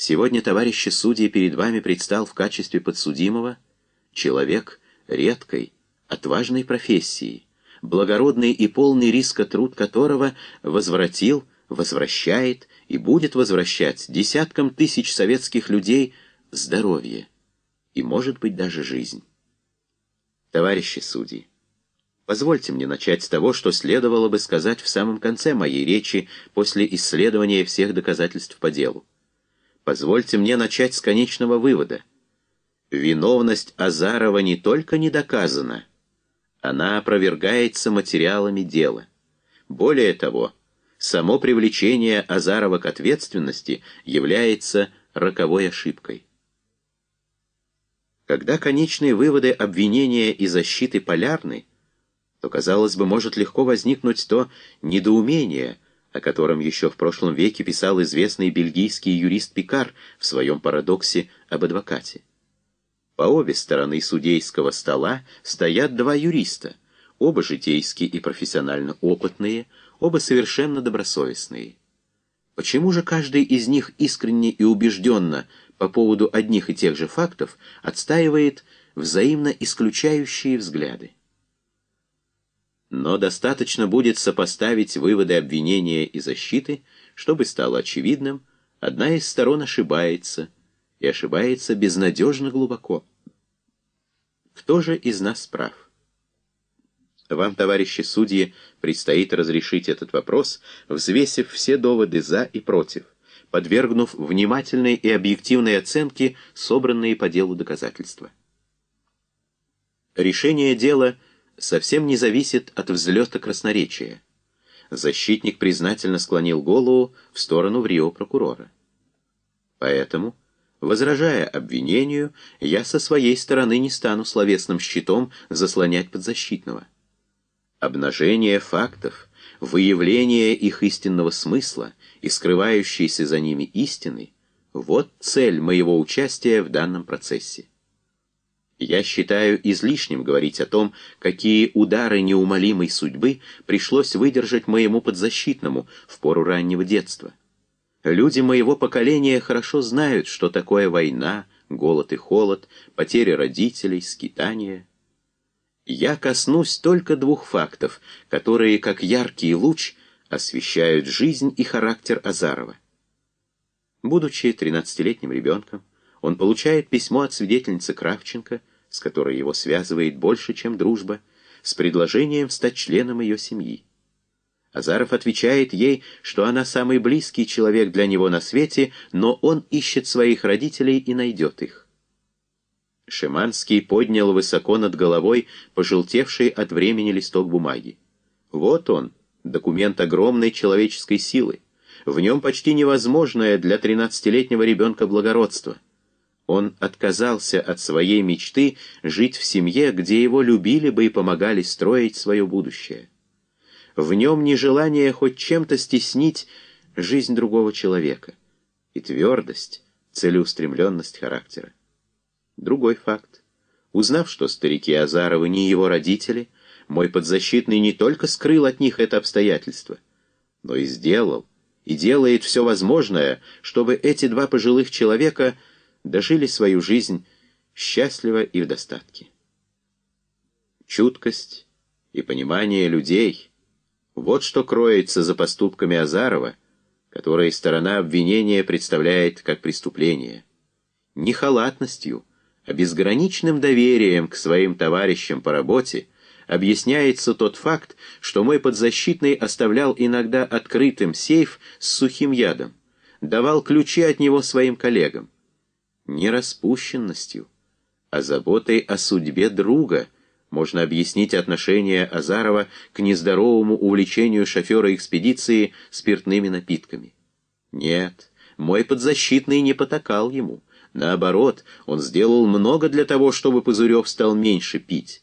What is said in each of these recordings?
Сегодня, товарищи судьи, перед вами предстал в качестве подсудимого человек редкой, отважной профессии, благородный и полный риска труд которого возвратил, возвращает и будет возвращать десяткам тысяч советских людей здоровье и, может быть, даже жизнь. Товарищи судьи, позвольте мне начать с того, что следовало бы сказать в самом конце моей речи после исследования всех доказательств по делу. Позвольте мне начать с конечного вывода. Виновность Азарова не только не доказана, она опровергается материалами дела. Более того, само привлечение Азарова к ответственности является роковой ошибкой. Когда конечные выводы обвинения и защиты полярны, то, казалось бы, может легко возникнуть то недоумение, о котором еще в прошлом веке писал известный бельгийский юрист Пикар в своем парадоксе об адвокате. По обе стороны судейского стола стоят два юриста, оба житейски и профессионально опытные, оба совершенно добросовестные. Почему же каждый из них искренне и убежденно по поводу одних и тех же фактов отстаивает взаимно исключающие взгляды. Но достаточно будет сопоставить выводы обвинения и защиты, чтобы стало очевидным, одна из сторон ошибается, и ошибается безнадежно глубоко. Кто же из нас прав? Вам, товарищи судьи, предстоит разрешить этот вопрос, взвесив все доводы «за» и «против», подвергнув внимательной и объективной оценке собранные по делу доказательства. Решение дела совсем не зависит от взлета красноречия. Защитник признательно склонил голову в сторону врио прокурора. Поэтому, возражая обвинению, я со своей стороны не стану словесным щитом заслонять подзащитного. Обнажение фактов, выявление их истинного смысла и скрывающейся за ними истины — вот цель моего участия в данном процессе. Я считаю излишним говорить о том, какие удары неумолимой судьбы пришлось выдержать моему подзащитному в пору раннего детства. Люди моего поколения хорошо знают, что такое война, голод и холод, потери родителей, скитания — я коснусь только двух фактов, которые, как яркий луч, освещают жизнь и характер Азарова. Будучи 13-летним ребенком, он получает письмо от свидетельницы Кравченко, с которой его связывает больше, чем дружба, с предложением стать членом ее семьи. Азаров отвечает ей, что она самый близкий человек для него на свете, но он ищет своих родителей и найдет их. Шиманский поднял высоко над головой пожелтевший от времени листок бумаги. Вот он, документ огромной человеческой силы. В нем почти невозможное для тринадцатилетнего ребенка благородство. Он отказался от своей мечты жить в семье, где его любили бы и помогали строить свое будущее. В нем нежелание хоть чем-то стеснить жизнь другого человека и твердость, целеустремленность характера. Другой факт. Узнав, что старики Азаровы не его родители, мой подзащитный не только скрыл от них это обстоятельство, но и сделал, и делает все возможное, чтобы эти два пожилых человека дожили свою жизнь счастливо и в достатке. Чуткость и понимание людей — вот что кроется за поступками Азарова, которые сторона обвинения представляет как преступление. Не халатностью, а безграничным доверием к своим товарищам по работе объясняется тот факт, что мой подзащитный оставлял иногда открытым сейф с сухим ядом, давал ключи от него своим коллегам. Не распущенностью, а заботой о судьбе друга можно объяснить отношение Азарова к нездоровому увлечению шофера экспедиции спиртными напитками. Нет, мой подзащитный не потакал ему. Наоборот, он сделал много для того, чтобы Пузырев стал меньше пить.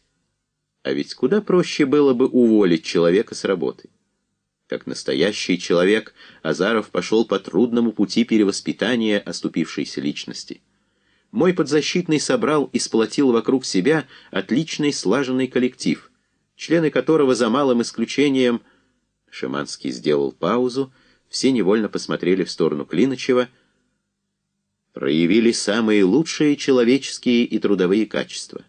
А ведь куда проще было бы уволить человека с работы. Как настоящий человек, Азаров пошел по трудному пути перевоспитания оступившейся личности. Мой подзащитный собрал и сплотил вокруг себя отличный слаженный коллектив, члены которого за малым исключением... Шиманский сделал паузу, все невольно посмотрели в сторону Клиночева — проявили самые лучшие человеческие и трудовые качества.